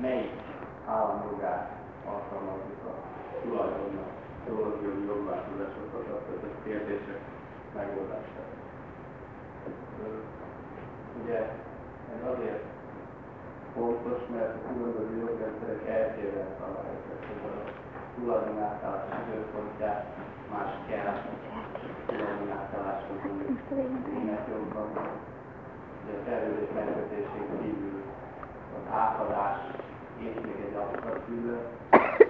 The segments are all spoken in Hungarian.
melyik államjogát alkalmazzuk a tulajdonnak, dolgozni jogváltozásokat, a kérdések megoldására. Ugye ez azért fontos, mert a különböző jogrendszerek eltérően szabályozzák a tulajdon átállás időpontját, más kell. Tulajdon átálláshoz mondjuk német jogban, de a szerződés megkötésén kívül az átadás és még egy absztrakt külön,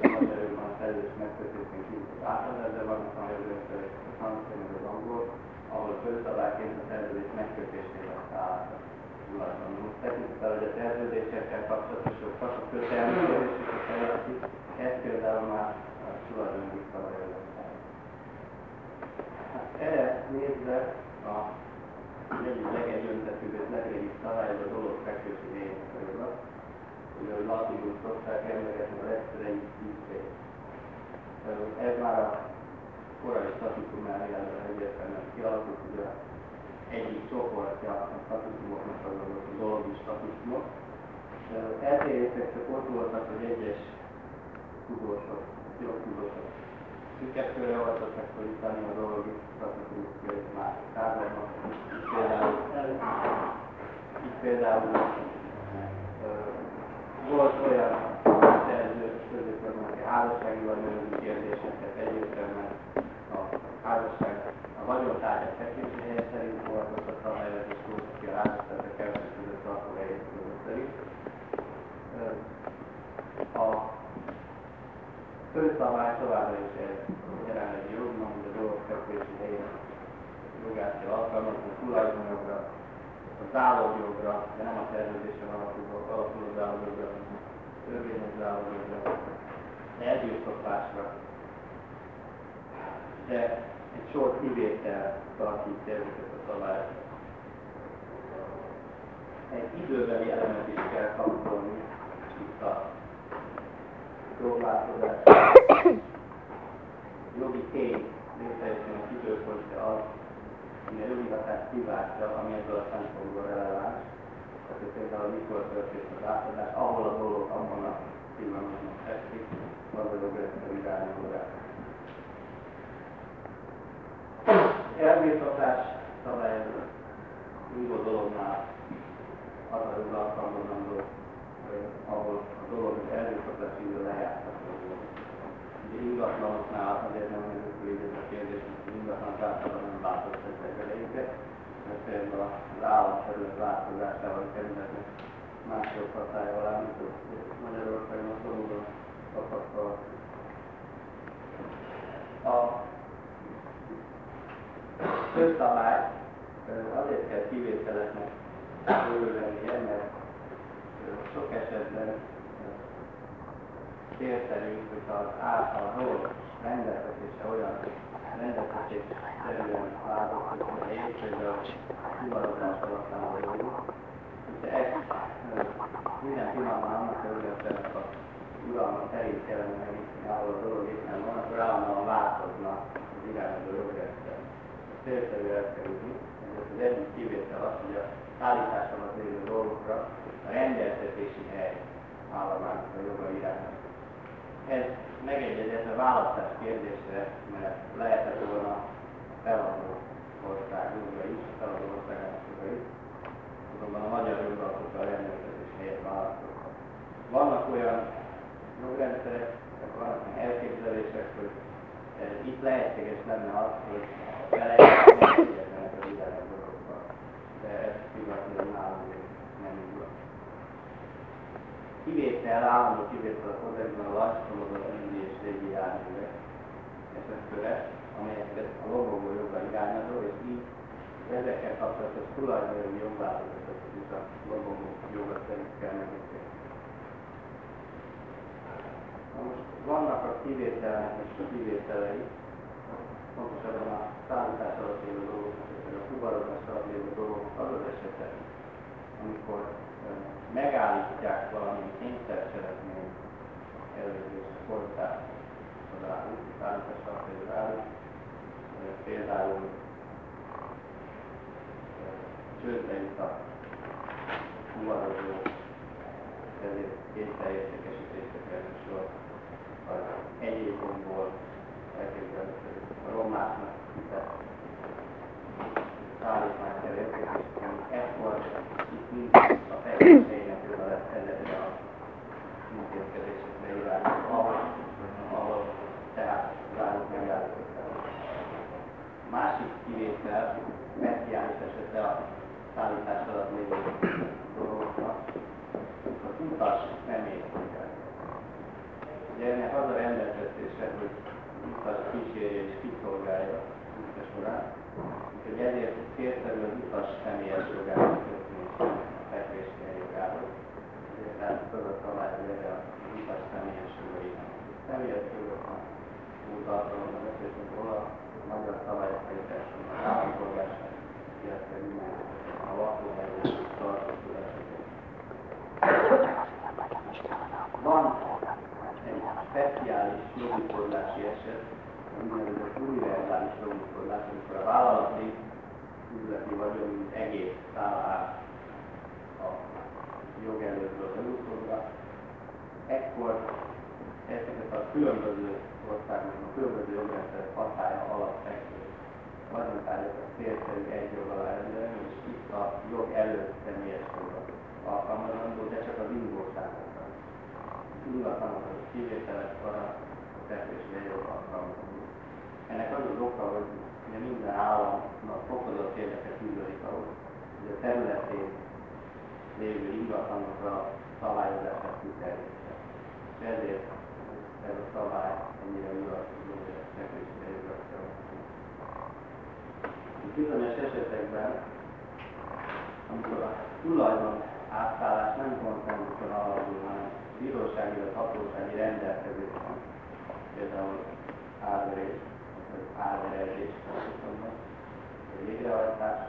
a magyar jogban a szerződés megkötésén kívül az átadás, de vannak a jogrendszerek, a francia meg az angol, ahol közszabályként a szerződés megkötésnél lesz át tulajdon. Tekintettel, hogy a szerződésekkel kapcsolatos sok a kötelmi kérdéseket fejlesztik, ez például már a tulajdonjogi szabályozás. Hát erre nézve a egyik legegyöntetőbb és legrégibb szabály az a dolog fekvősi lényegről. Ugye, hogy latinul szokták emlegetni a legszerei szűzfény. Ez már a korai statikumnál egyértelműen kialakult, ugye egyik csoportja a statikumoknak az a dolgi statikumok. Eltérések csak ott voltak, hogy egyes tudósok, jogtudósok szüketőre voltak megfordítani a dolgi statikumok más tárgyalnak. Például, így például volt olyan szerző között, aki házassági vagy kérdéseket egyértelműen a házasság a vagyontárgyak helye szerint volt, most a szabályozás szó, aki a házasságra keveset között tartó helyét szerint. A főszabály továbbra is egy jelenlegi jogban, hogy a dolgok fekvési helyén jogát kell alkalmazni, a tulajdonjogra, a záloghjogra, de nem a szerződésen alapuló, alapuló záloghjogra, a törvényes záloghjogra, elgyilkoslásra. De egy sor kivétel tartítja ezeket a szabályokat. Egy időbeli elemet is kell kapcsolni itt a jogváltozás. Jogi tény létrejöttének időpontja az, ami a jogi hatást kiváltja, ami ebből a szempontból releváns. Tehát például mikor történt az átadás, ahol a dolog abban a pillanatban esik, az a jogrendszer irányulás. elbírtatás szabályozó újó dolognál az a jog alkalmazandó, ahol a dolog az elbírtatás idő lejárható. Ingatlanoknál azért nem így ez a kérdés, hogy ingatlanok általában nem látott ezek elejéket, mert például az államterület változásával kerülhetnek más joghatály alá, mint Magyarországon a szomorúan tapasztalat. A közszabály azért kell kivételeknek örülnie, mert sok esetben célszerű, hogyha az által dolog rendelkezése olyan rendelkezés szerűen választott, hogy helyét, hogy a fuvarozás alapján vagyunk. Hogyha ezt minden pillanatban annak örületlenek a uralmat terét kellene megnyitni, ahol a dolog éppen van, akkor állandóan változna az irányadó jogrendszer célszerű elkerülni, ez az egyik kivétel az, hogy a szállítás alatt lévő dolgokra a rendeltetési hely állományok a joga irányát. Ez megegyezett a választás kérdésre, mert lehetett volna feladó ország joga is, feladó országának joga azonban a magyar jogalkotó a rendeltetési helyet választottak. Vannak olyan jogrendszerek, vannak elképzelések, hogy itt lehetséges lenne az, hogy vele megegyeznek a világ dolgokba. De ez pillanatnyilag nálunk nem így. Kivétel, állandó kivétel a kodexban a lassomodott ügyi és régi járművek esetköre, amelyeket a lobogó joga irányadó, és így ezekkel kapcsolatos tulajdonjogi jogváltozatot is a lobogó joga szerint kell megítélni. Most vannak a kivételnek és a kivételei, pontosabban a szállítás alatt élő dolgok, a fuvarozás alatt élő dolgok az az esetek, amikor megállítják valami kényszercselekmény előzés folytát az áru, szállítás alatt élő áru, például csődbe a fuvarozó ezért kétszerértékesítésre kerül sor, az egyéb gomból elképzelhető a romáknak hitett szállítmány kell értékesíteni. Ekkor itt mind a fejleszténynek oda lesz ezekre a intézkedésekre irányuló, ahol, ahol tehát zárjuk megállították. Másik kivétel, messiánis esete a szállítás alatt lévő dolgoknak, az utas személységgel. Ugye ennek az a rendelkezése, hogy utas kísérje és kiszolgálja utas során, úgyhogy ezért célszerű az utas személyes jogához kötni a fekvésnél jogához. Tehát a hogy erre az utas személyes jogainak. Személyes jogoknak alkalommal beszéltünk róla, a magyar szabályokításban az állampolgárság, illetve minden a lakóhelyek tartózkodásokat. Van egy speciális jogikorlási eset, úgynevezett univerzális jogikorlás, amikor a vállalati üzleti vagyon, egész száll át a jog előtt az előszorra, ekkor ezeket a különböző országok, a különböző jogrendszerek hatája alatt fekvő vagyontárgyakat célszerű egy jog alá rendelni, és itt a jog előtt személyes jogot alkalmazandó, de csak az ingóságokra. Ingatlanokhoz kivételek van a fekvési jog alkalmazandó. Ennek az az oka, hogy minden államnak fokozott érdeket fűződik ahhoz, hogy a területén lévő ingatlanokra szabályozását kiterjesztse. És ezért ez a szabály ennyire uralkodó, hogy a kell bizonyos esetekben, amikor a tulajdon átszállás nem konszenzuson alapul, hanem bírósági vagy hatósági rendelkezésen, például árverés, vagy árverezés, vagy végrehajtás,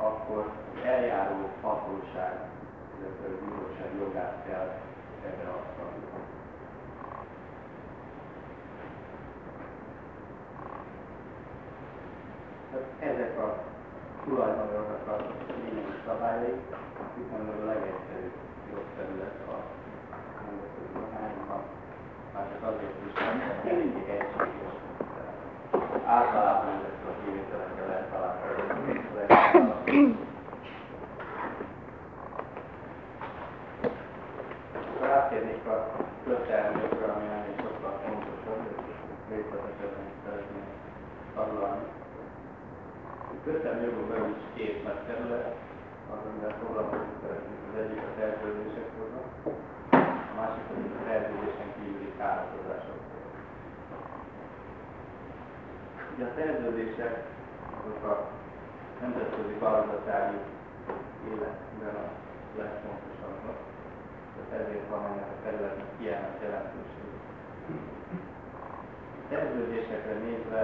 akkor az eljáró hatóság, bíróság jogát kell ebbe alkalmazni. ezek a tulajdonjognak a lényegi szabályai, hiszen a legegyszerűbb jogterület a dohányban, már csak azért is, mert mindig egységes. Általában ezek a kivételekkel lehet találkozni. Akkor áttérnék a kötelmi jogra, ami ennél sokkal fontosabb, és részletesebben szeretném taglalni jogon belül is két nagy terület, az, amivel foglalkozni szeretnénk. Az egyik a szerződések joga, a másik pedig a szerződésen kívüli károkozások. Ugye a szerződések azok a nemzetközi gazdasági életben a legfontosabbak. Tehát ezért van ennek a területnek kiemelt jelentőség. A szerződésekre nézve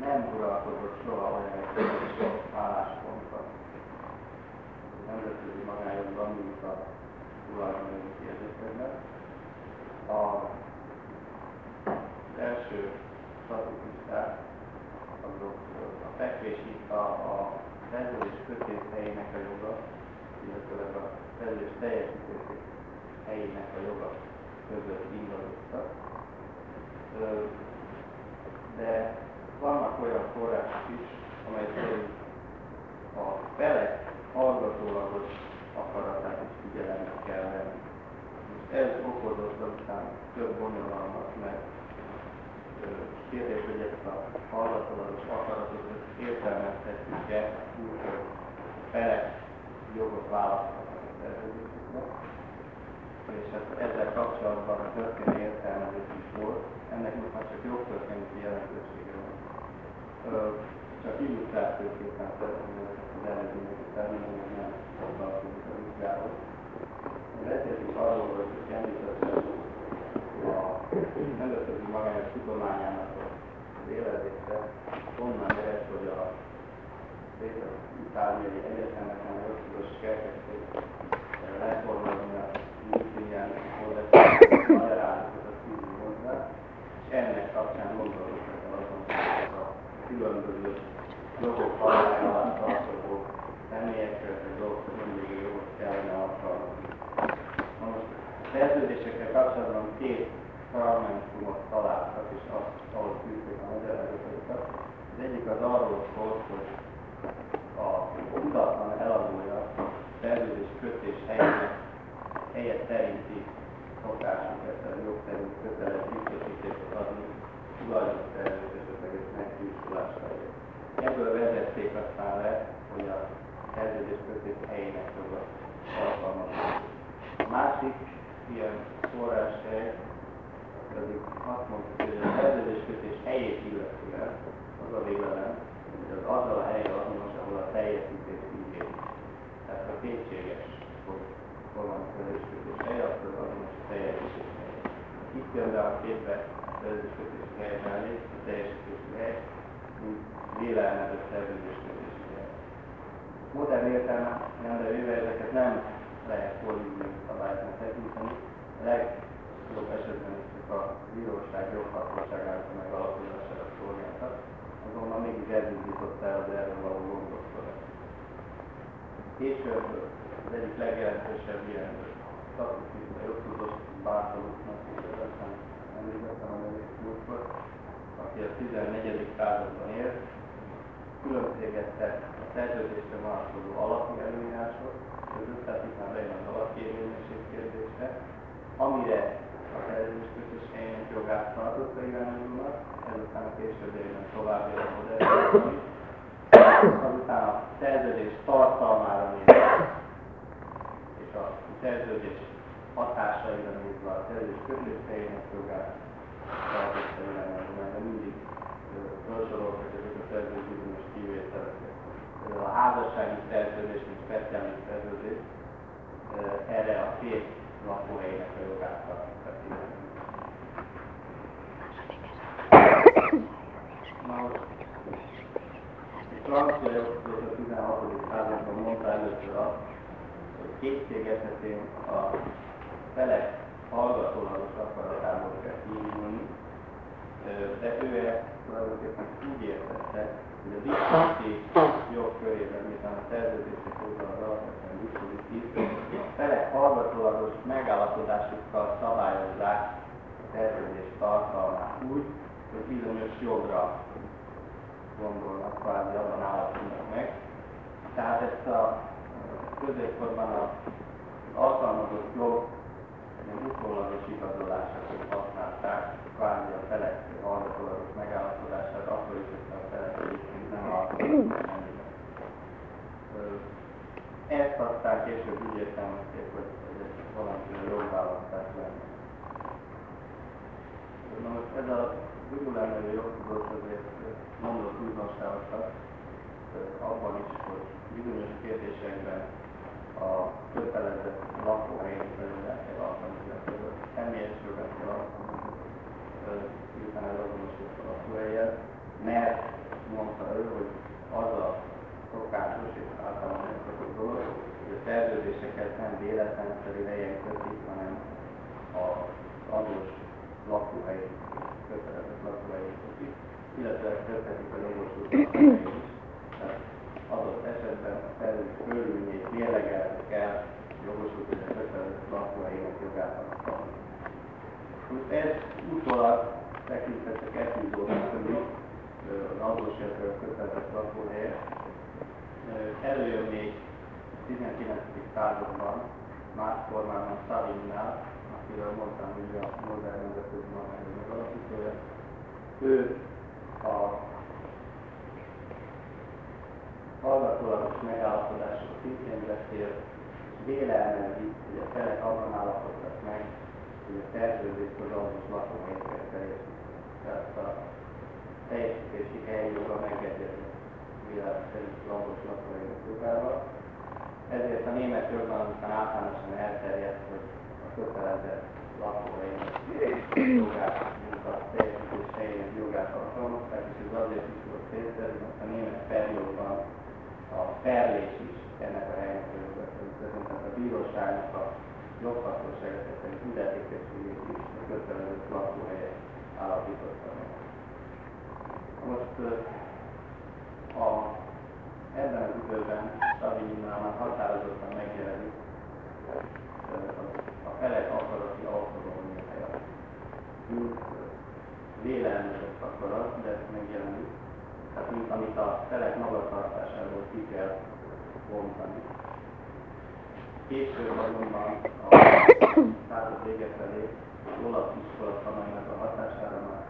nem uralkodott soha olyan egy sok álláspontra. Nemzetközi magányokban, mint a tulajdonjogi kérdésekben. A, első statisztikák, azok a fekvési, a, a szerződés kötés a joga, illetve a szerződés teljesítési helyének a joga között ingadoztak. De vannak olyan források is, amely szerint a felek hallgatólagos akaratát is figyelembe kell venni. Most ez okozott aztán több bonyolalmat, mert kérdés, hogy ezt a hallgatólagos akaratot értelmezhetjük-e úgy, hogy felek jogot választhatnak. És hát ezzel kapcsolatban a történelmi értelmezés is volt, ennek most már csak jogtörténeti jelentősége van csak illusztrációképpen szeretném ezeket az eredményeket felmondani, hogy nem foglalkozik a vizsgához. Beszéltünk arról, hogy említettem a nemzetközi magányos tudományának az életése, onnan lehet, hogy a itáliai egyetemeken a jogtudós elkezdték reformálni a A és ennek kapcsán gondolkodtak azon, hogy a különböző jogok hatája alatt tartozó személyekre, vagy jogok mindig jogot kellene alkalmazni. Na most szerződésekkel kapcsolatban két fragmentumot találtak, és azt, ahol fűzték a magyarázatokat. Az egyik az arról szólt, hogy a tudatlan eladója szerződés kötés helyének helyet szerinti szokásunk ezt a jog szerint köteles biztosítékot adni tulajdonszerzőt esetleges megfűsulásra. Ebből vezették aztán le, hogy a szerződés kötés helyének jogot alkalmazni. A másik ilyen forráshely pedig azt mondta, hogy a szerződéskötés helyét illetően az a vélelem, hogy az azzal a hely azonos, ahol a teljesítés ügyét. Tehát a kétséges, van a szerződéskötés helye, akkor azonos a teljesítés helye. Itt jön be a képbe a szerződéskötés hely mellé, a teljesítési hely, mint vélelmezett szerződéskötési hely. Modern értelme, de véve ezeket nem lehet politikai szabályoknak tekinteni. A legjobb esetben csak a bíróság joghatóságának a megalapozására szolgáltak, azonban mégis elindította el az erről való gondolkodást. Később az egyik legjelentősebb ilyen statisztika jogtudós Bártaluknak, és aztán említettem a nevét múltkor, aki a 14. században élt, különbségette a szerződésre vonatkozó alapi előírások, között, tehát itt már bejön az alapkérvényesség kérdése, amire a szerződéskötés helyének jogát tartotta irányulónak, ezután a későbbiekben tovább jön a modern azután a szerződés tartalmára nézve, és a szerződés hatásaira nézve a szerződés kötés helyének jogát tartotta irányulónak, de mindig felsoroltak ezek a szerződés bizonyos kivételeket a házassági szerződés, mint speciális szerződés, erre a két lakóhelynek a jogát tartottak Na most, a francia jogtudós a 16. században mondta először azt, hogy két esetén a felek hallgatólagos akaratából kell de ő ezt tulajdonképpen úgy értette, hogy a diszpositív jogkörében, miután a szerződések óta az alapvetően diszpositív, a felek hallgatólagos megállapodásukkal szabályozzák a szerződés tartalmát úgy, hogy bizonyos jogra gondolnak, kvázi abban állapodnak meg. Tehát ezt a középkorban az alkalmazott jog egy utólagos igazolásokat használták, kvázi a felek hallgatólagos megállapodását, akkor is, hogyha a felek egyébként nem alkalmazott Ezt aztán később úgy értelmezték, hogy ez egy valamiféle jogválasztás lenne. Na most ez a Google nevű jogtudós azért mondott újdonságokat abban is, hogy bizonyos kérdésekben a kötelezett lakóhelyi felületet kell alkalmazni, a személyes jogat kell alkalmazni, miután ez azonosult a lakóhelyen, mert mondta ő, hogy az a szokásos és általában megszokott dolog, hogy a szerződéseket nem véletlenszerű helyen kötik, hanem az adós lakóhely, kötelezett lakóhely kötik, illetve köthetik a jogosult adott esetben szerződés körülményét mérlegelni kell jogosult, a kötelezett lakóhelyének jogát alkalmazni. Most ez utólag tekintetek epizódnak, hogy az adós, illetve a kötelezett lakóhelye. Előjön még a 19. században más formában Szalinnál, akiről mondtam, hogy a modern nemzetközi normális megalapítója. Ő a hallgatólagos megállapodásról szintén beszél, vélelmezi, hogy a felek abban állapodtak meg, hogy a szerződést az adott lakóhelyekkel teljesíteni. Tehát a teljesítési helyjoga megegyezni vélelem szerint adott lakóhelyek jogával. Ezért a német jogban aztán általánosan elterjedt, hogy a kötelezett lakóhelyek jogát, a teljesítés helyének jogát alkalmazták, és ez azért is volt célszerű, mert a német perjóban a perlés is ennek a a jogakövetően, tehát a bíróságnak a joghatóságot, tehát illetékességét is a kötelező lakóhelyet állapította meg. Most a, ebben az időben Savinnál már határozottan megjelenik a, a felek akarati autonómiája. Mint vélelmezett akarat, de megjelenik. Tehát mint amit a felek magatartásáról ki kell bontani. Később azonban a század vége felé olasz iskola tanulnak a hatására már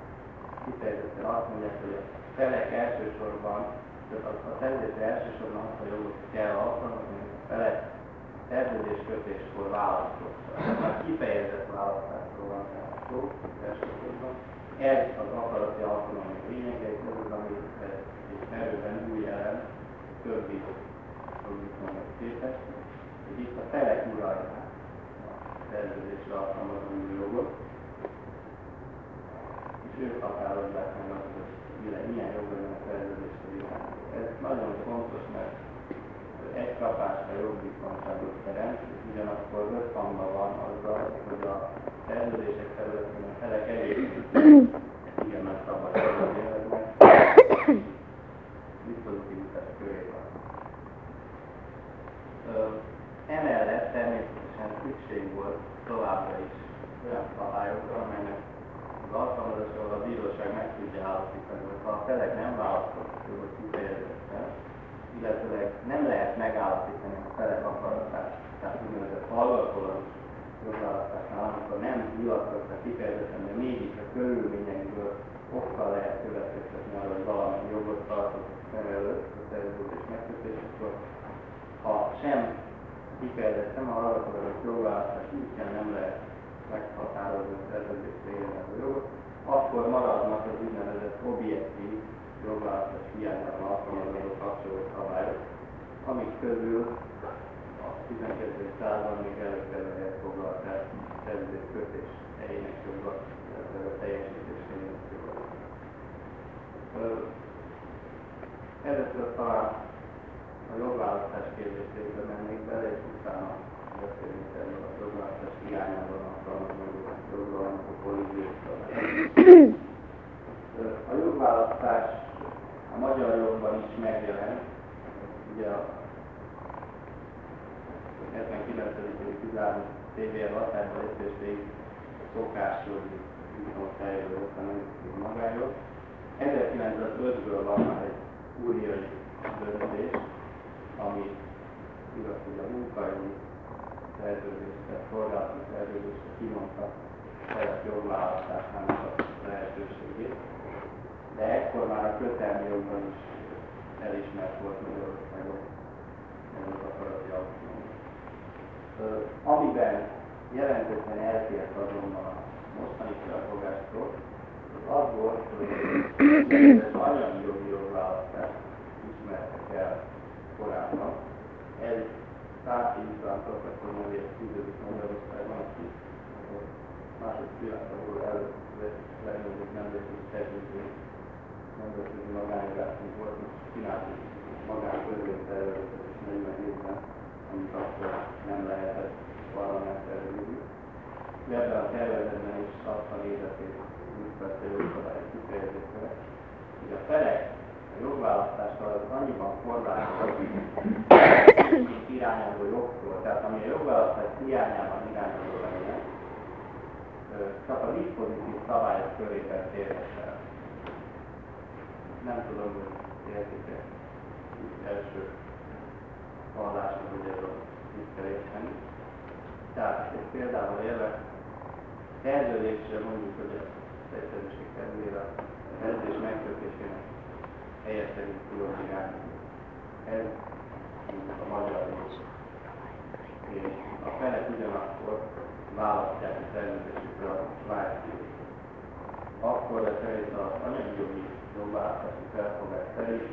kifejezetten azt mondják, hogy a felek elsősorban, tehát a, a szerződésre elsősorban azt a jogot kell alkalmazni, a felek szerződéskötéskor választotta. Tehát kifejezett választásról van szó elsősorban. Ez az akarati alkalommal lényege, és ez az, ami egy merőben új jelen többi produktumnak képest, hogy itt a felek uralják a szerződésre alkalmazó jogot, és ők határozzák meg azt, hogy milyen jog legyen a szerződésre irányuló. Ez nagyon fontos, mert egy kapásra jogbiztonságot teremt, és ugyanakkor összhangban van azzal, hogy a szerződések területén a felek elég. Igen nagy szabadságot élveznek, diszpozitivitás körében. Emellett természetesen szükség volt továbbra is olyan szabályokra, amelynek az alkalmazásról a bíróság meg tudja állapítani, hogy ha a felek nem választottak jogot kifejezetten, illetőleg nem lehet megállapítani a felek akaratát, tehát úgynevezett hallgatólagos jogválasztásnál, amikor nem nyilatkoztak kifejezetten, de mégis a körülményekből okkal lehet következtetni arra, hogy valami jogot tartott szem előtt a szerződés megkötésekor, ha sem kifejezetten a hallgatólagos jogválasztás útján nem lehet meghatározni a szerződésre érvényű jogot, akkor maradnak az úgynevezett objektív jogválasztás hiányában alkalmazandó kapcsoló szabályok, amik közül a 12. század még előkelő helyet foglalt el szerződés kötés helyének joga, a teljesítés helyének joga. Először talán a jogválasztás kérdésébe mennék bele, és utána beszélünk erről a jogválasztás hiányában alkalmazandó jogról, a kolíziókkal. A jogválasztás a magyar jogban is megjelent, ugye a 79. és 13. TVR határba lépésig szokásjogi viszont fejlődő, hanem magájog. 1905-ből van már egy úriai döntés, ami igaz, hogy a munkai szerződést, tehát szolgálati szerződést kimondta felett jogválasztásának a lehetőségét de ekkor már a kötelmi jogban is elismert volt Magyarországon ez az akarati. Amiben jelentősen eltért azonban a mostani felfogástól, az az volt, hogy az anyagi jogi jogválasztást ismertek el korábban. Ez Társi István professzor nevét fűződik Magyarországon, aki második világháború előtt legnagyobb nemzetközi szerződő nemzetközi magánjogásunk volt, és csináltunk magánkörvénytervezetet is 40 évben, amit akkor nem lehetett parlamentre ülni. Ebben a tervezetben is azt a nézetét működte jogszabály kifejezésre, hogy a felek a jogválasztással az annyiban korlátozott irányuló jogtól, tehát ami a jogválasztás hiányában irányuló lenne, csak a diszpozitív szabályok körében térhet el nem tudom, hogy értik-e első hallásra, hogy ez a érteni. Tehát egy példával élve, szerződésre mondjuk, hogy a egyszerűség kedvére a szerződés megkötésének helye szerint tudok irányítani. Ez a magyar és a felek ugyanakkor választják a szerződésükre a svájci. Akkor ez szerint az anyagi jogi jogválasztási felfogás szerint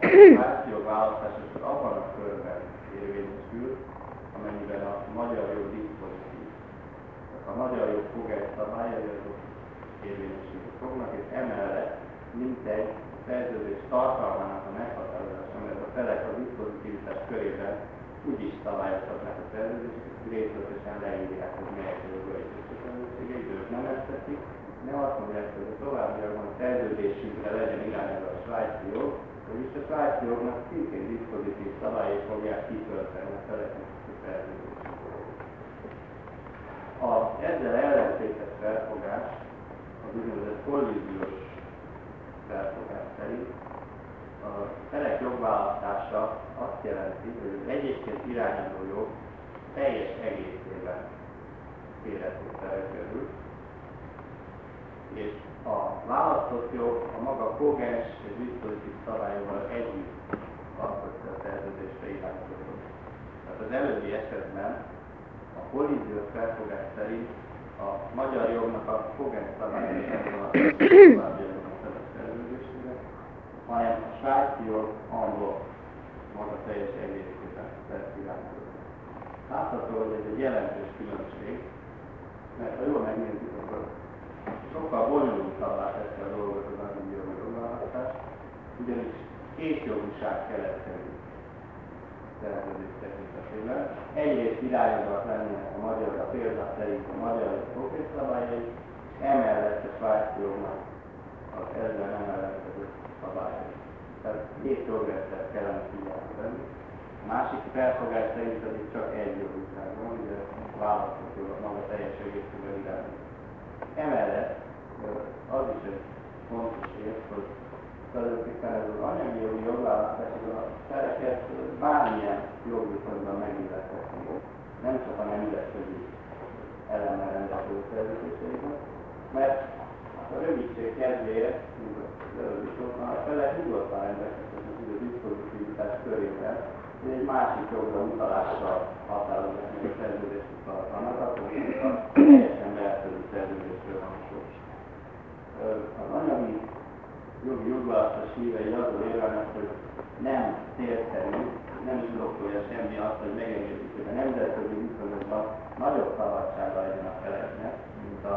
a párti jogválasztás abban a körben érvényesül, amennyiben a magyar jog diszpozitív. A magyar jog fog egy szabályai, azok érvényesülni fognak, és emellett mintegy szerződés tartalmának a meghatározása, mert a felek a diszpozitivitás körében úgy is szabályozhatnak a szerződést, hogy részletesen leírják, hogy melyek jogai és kötelezettségei, ők nem ezt teszik, nem azt mondják, hogy a továbbiakban a szerződésünkre legyen irányelve a svájci jog, vagyis a svájci jognak szintén diszpozitív szabályai fogják kitölteni a feleknek a szerződést. ezzel ellentétes felfogás, az úgynevezett kollíziós felfogás szerint, a felek jogválasztása azt jelenti, hogy az egyébként irányadó jog teljes egészében életvételre kerül, és a választott jog a maga kogens és dispozitív szabályoval együtt alkotja a szerződésre irányuló. Tehát az előbbi esetben a kollíziós felfogás szerint a magyar jognak a kogens szabályai további a szerződésére, hanem a svájci jog angol maga teljes egészében tesz irányuló. Látható, hogy ez egy jelentős különbség, mert ha jól megnézzük, akkor sokkal bonyolultabbá teszi a dolgot az anyagi jogi jogválasztás, ugyanis két jogúság keletkezik szerződés tekintetében. Egyrészt irányozat lennének a magyar, a példa szerint a magyar szabályai, emellett a svájci jognak az ezzel nem ellenkező szabályai. Tehát két jogrendszert kellene figyelembe venni. A másik felfogás szerint pedig csak egy jogúság van, ugye választott jog maga teljes egészében irányít. Emellett az is egy fontos ér, hogy tulajdonképpen ez az anyagi jogi jogválasztás, a feleket bármilyen jogviszonyban megillethetni, nem csak a nemzetközi elemmel rendelkező szerződéseiben, mert a rövidség kedvéért, mint az előbb is a felek nyugodtan rendelkeznek az diszpozitivitás körében, hogy egy másik jogra utalással határozott meg a szerződést tartalmat, akkor teljesen belföldi szerződésről van szó. Az anyagi jogválasztás hívei azon érvelnek, hogy nem célszerű, nem indokolja semmi azt, hogy megengedjük, hogy a nemzetközi viszonyokban nagyobb szabadsága legyen a feleknek, mint a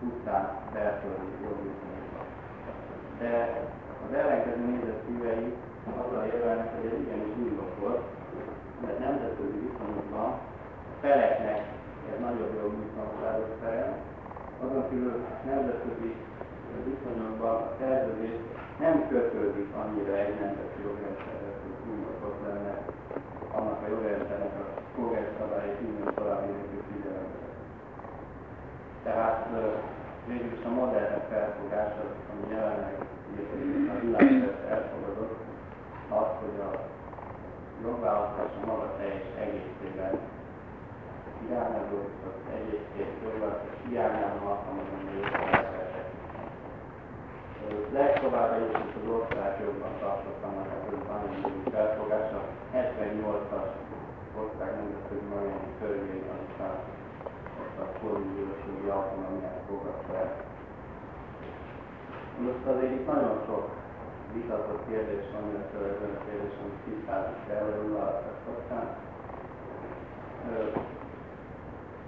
pusztán belföldi jogi viszonyokban. De az ellenkező nézet szívei azzal érvelnek, hogy ez igenis indokolt, mert nemzetközi viszonyokban a feleknek ez nagyobb jogi viszonyságot terem, azon kívül nemzetközi viszonyokban a szerződés nem kötődik annyira egy nemzeti jogrendszerhez, hogy túlmatott lenne annak a jogrendszernek a szabályait minden további figyelembe. Tehát végül is a modern felfogás, az, ami jelenleg a világszerte elfogadott, az, hogy a jogválasztás a maga teljes egészében irányadó, az egyébként jogválasztás hiányában alkalmazom a jogválasztás legtovábbra is az országjogban tartottam a anyagi felfogása. 78-as ország nemzetközi anyagi törvény, aztán ott a kormányzős jogi autonómiát fogadta el. Most azért itt nagyon sok vitatott kérdés van, illetve ezen a kérdés, amit tisztázni kell, hogy kapcsán.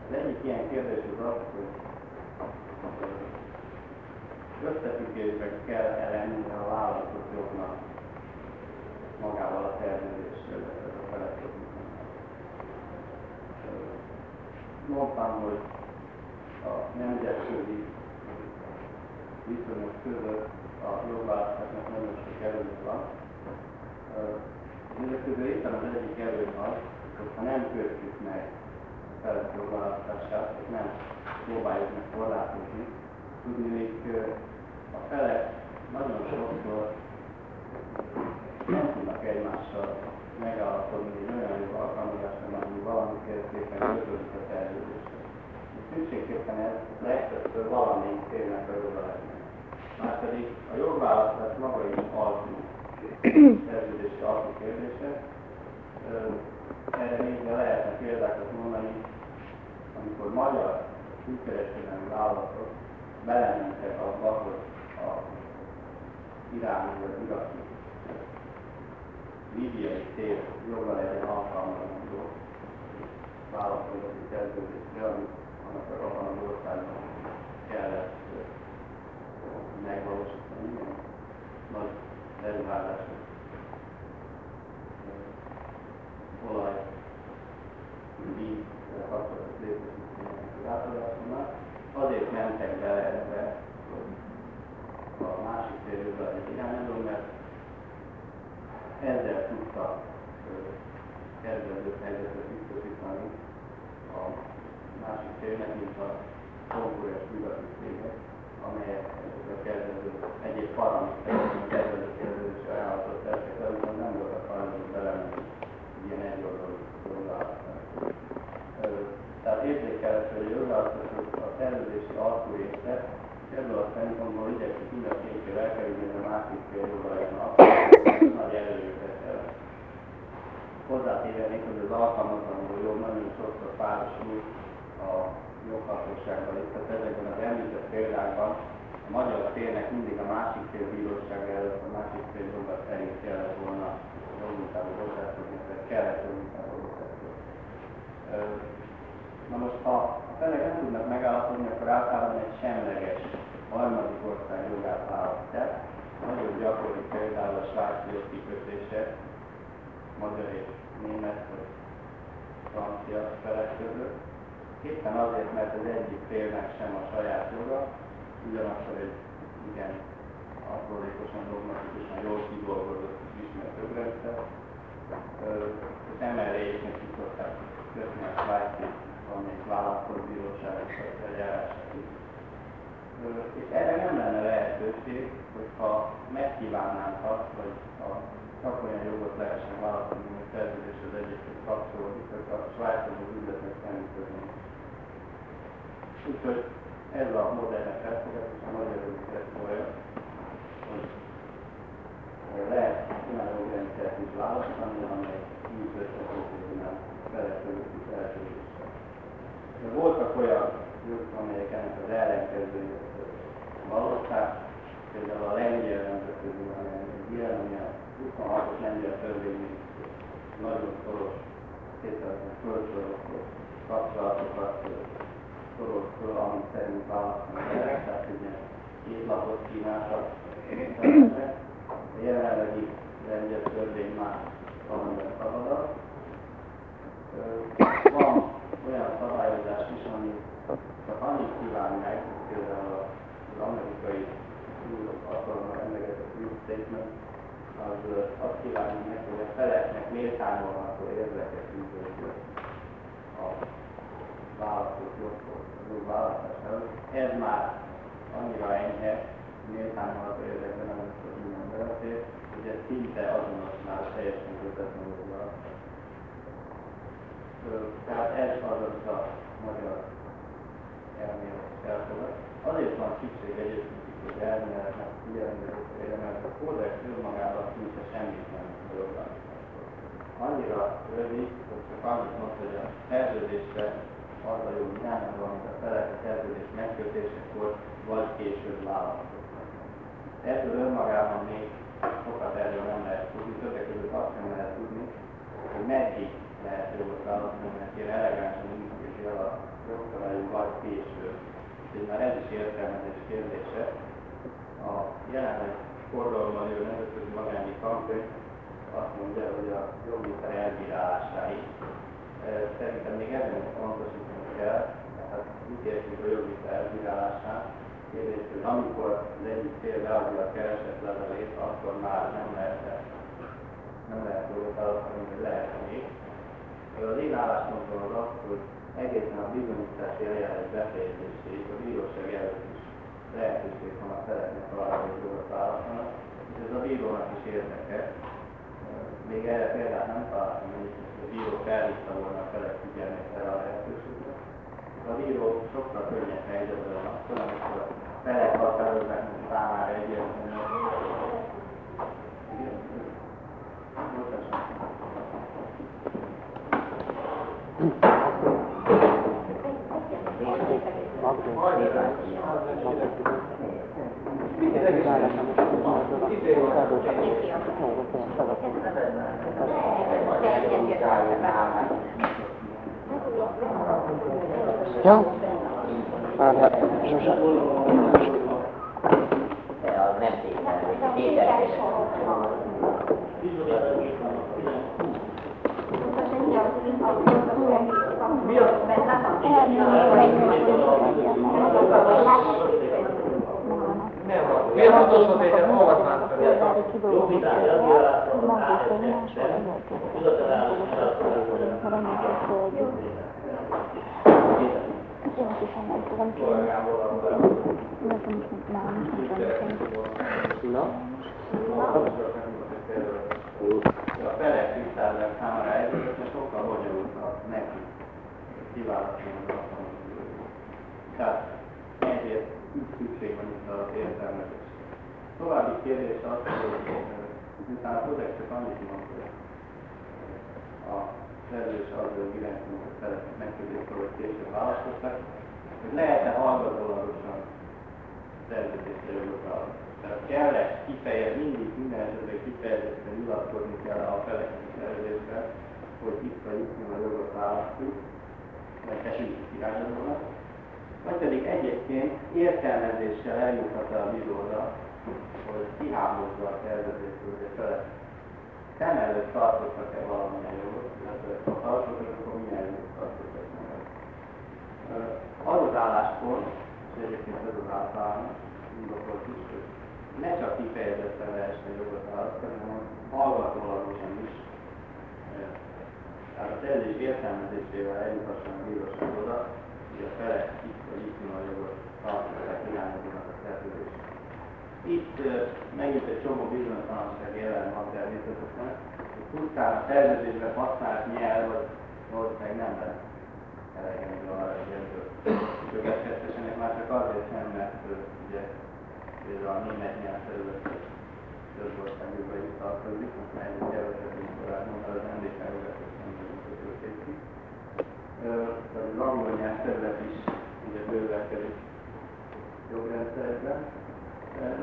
Az egyik ilyen kérdés az az, hogy összefüggésben kell ellenni a választott jognak magával a szerződéssel, ez a feleség. Mondtam, hogy a nemzetközi viszonyok között a jogválasztásnak nagyon sok előny van. Ezek közül éppen az egyik előny az, hogy ha nem kötjük meg a felett jogválasztását, és nem próbáljuk meg korlátozni, tudni, a felek nagyon sokszor nem tudnak egymással megállapodni egy olyan jó alkalmazásra, ami valamiképpen kötődik a szerződésre. Szükségképpen ez legtöbbször valamelyik félnek a joga lenne. Márpedig a jogválasztás maga is alkú szerződési alkú kérdése. Erre nézve lehetne példákat mondani, amikor magyar külkereskedelmi vállalatok belementek abba, hogy a iráni vagy iraki líbiai tér joga legyen alkalmazandó választói szerződésre, amit annak a abban az országban kellett megvalósítani, nagy beruházások olaj, víz, kapcsolatos létesítmények az átadásonál, azért mentek bele ebbe, hogy a másik félővel egy irányadó, mert ezzel tudta kedvező helyzetet biztosítani a másik cégnek, mint a konkurens nyugati cégek, amelyek a kezdődő egyéb paraméterek, a kezdődő kérdezésre elhatott tettek, de viszont nem voltak hajlandók belemenni ilyen egyoldalú jogállásnak. Tehát értékelhető, hogy a jogállások a szerződési alkú és ebből a szempontból igyekszik mind a két fél elkerülni, hogy a másik fél jogalásnak nagy előnyöket jelent. Hozzátéve még, hogy az alkalmazandó jog nagyon sokszor párosul a joghatósággal itt, tehát ezekben az említett példákban a magyar félnek mindig a másik fél bíróság előtt, a másik fél jogat szerint kellett volna jogmunkáló hozzászokni, tehát kellett jogmunkáló hozzászokni. Na most, ha a felek nem tudnak megállapodni, akkor általában egy semleges harmadik ország jogát választják. Nagyon gyakori például a svájci kikötése, magyar és német vagy francia felek között. Éppen azért, mert az egyik félnek sem a saját joga, ugyanakkor egy igen aprólékosan, dogmatikusan jól kidolgozott és ismert jogrendszer. És egyébként ki szokták kötni a svájci valamelyik választott bíróságos eljárását is. És erre nem lenne lehetőség, hogyha megkívánnánk azt, hogy a olyan jogot lehessen választani, hogy szerződéshez egyébként kapcsolódik, hogy a Svájcban az üzletnek szemítődni. Úgyhogy ez a modern felfogás, és a magyar ezt olyan, hogy lehet olyan jogrendszert is választani, amely közötti szerződéssel. Voltak olyan jogok, amelyek ennek az ellenkezőjét valóság, például a lengyel nemzetközi, ilyen, ami a 26-os lengyel törvény nagyon szoros, kétszeresen fölsorolt kapcsolatokat szorolt föl, amit szerint választani lehet, tehát ugye két lapot kínáltak. A jelenlegi lengyel törvény már valamivel szabadabb. Van olyan szabályozás is, ami csak annyit kíván meg, például az amerikai hatalommal emlegetett New Statement, az azt kívánja meg, hogy a feleknek méltányolható érdeket üdvözlő a választott jogok választás előtt. Ez már annyira enyhe, méltányolható érdekben nem lesz az minden belefér, hogy ez szinte azonos már teljesen közvetlenül Tehát az, az a magyar elmélet elfogad. Azért van szükség egyébként hogy elméletnek figyelembe mert a kódex önmagában szinte semmit nem jobban. Annyira rövid, hogy csak annyit mond, hogy a szerződésre az a jó nem, amit a felek a szerződés megkötésekor vagy később választottak. Ebből önmagában még sokat erről nem lehet tudni, többek között azt nem lehet tudni, hogy meddig lehet jogot választani, mert ilyen elegánsan intézi el a jogszabályú vagy később. Úgyhogy már ez is értelmezés kérdése. A jelenleg forgalomban lévő nemzetközi magáni kampány azt mondja, hogy a jogvitel elbírálásáig szerintem még ezen is pontosítani kell, tehát mit értjük a jogvitel elbírálásán, kérdés, hogy amikor az egyik fél beadja a keresett levelét, akkor már nem lehet nem lehet jogot alapítani, hogy lehet még. Az én álláspontom az az, hogy egészen a bizonyítási eljárás befejezéséig a bíróság előtt is lehetőség van a feleknek arra, hogy jogot választanak, és ez a bírónak is érdeke. Még erre példát nem találtam, hogy a bíró felhívta volna a felek figyelmét erre a lehetőségre. A bíró sokkal könnyebb helyzetben van amikor a felek határozzák meg számára egyértelműen. Ja. Várjál, Zsuzsa. az nem tétel, tétel. Miért fontos, hogy egy olvasmányt pontosan nem tudom ki. Kollégámból a Nekem most nem, nem, most nem tudom ki. Na? A felek tisztázás számára egyébként sokkal bonyolultabb neki kiválasztani az alkalmazott. Tehát ezért szükség van itt az értelmezés. További kérdés az, hogy miután a csak annyit mond, hogy a szerzős azzal irányuló szeretnék megkérdezni, hogy később választottak, hogy lehet-e hallgatólagosan szerződésre jogot. Tehát kell-e kifejezni, mindig minden esetben kifejezetten nyilatkozni kell a felek szerződésre, hogy itt a jutni a jogot választjuk, vagy esünk irányadónak, vagy pedig egyébként értelmezéssel eljuthat a bíróra, hogy kihámozza a szerződésről, hogy a felek szem előtt tartottak-e valamilyen jogot, illetve ha tartottak, akkor milyen jogot tartottak meg. Az az álláspont, és egyébként ez az általános, indokolt is, hogy ne csak kifejezetten lehessen jogot választani, hanem hallgatólagosan is. Tehát a szerzés értelmezésével eljuthasson a bíróság oda, hogy a felek itt vagy itt a jogot tartották irányozónak a szerződést. Itt megint egy csomó bizonytalanság jelen van természetesen, hogy pusztán a szerződésben használt nyelv, vagy valószínűleg nem lesz elegendő arra, hogy ebből következtessenek, már csak azért sem, mert ugye például a német nyelv területet több országokba is tartozik, most már egy kevesebb, mint korábban, mert az ki. Az angol nyelv terület is ugye bővelkedik jogrendszerekben.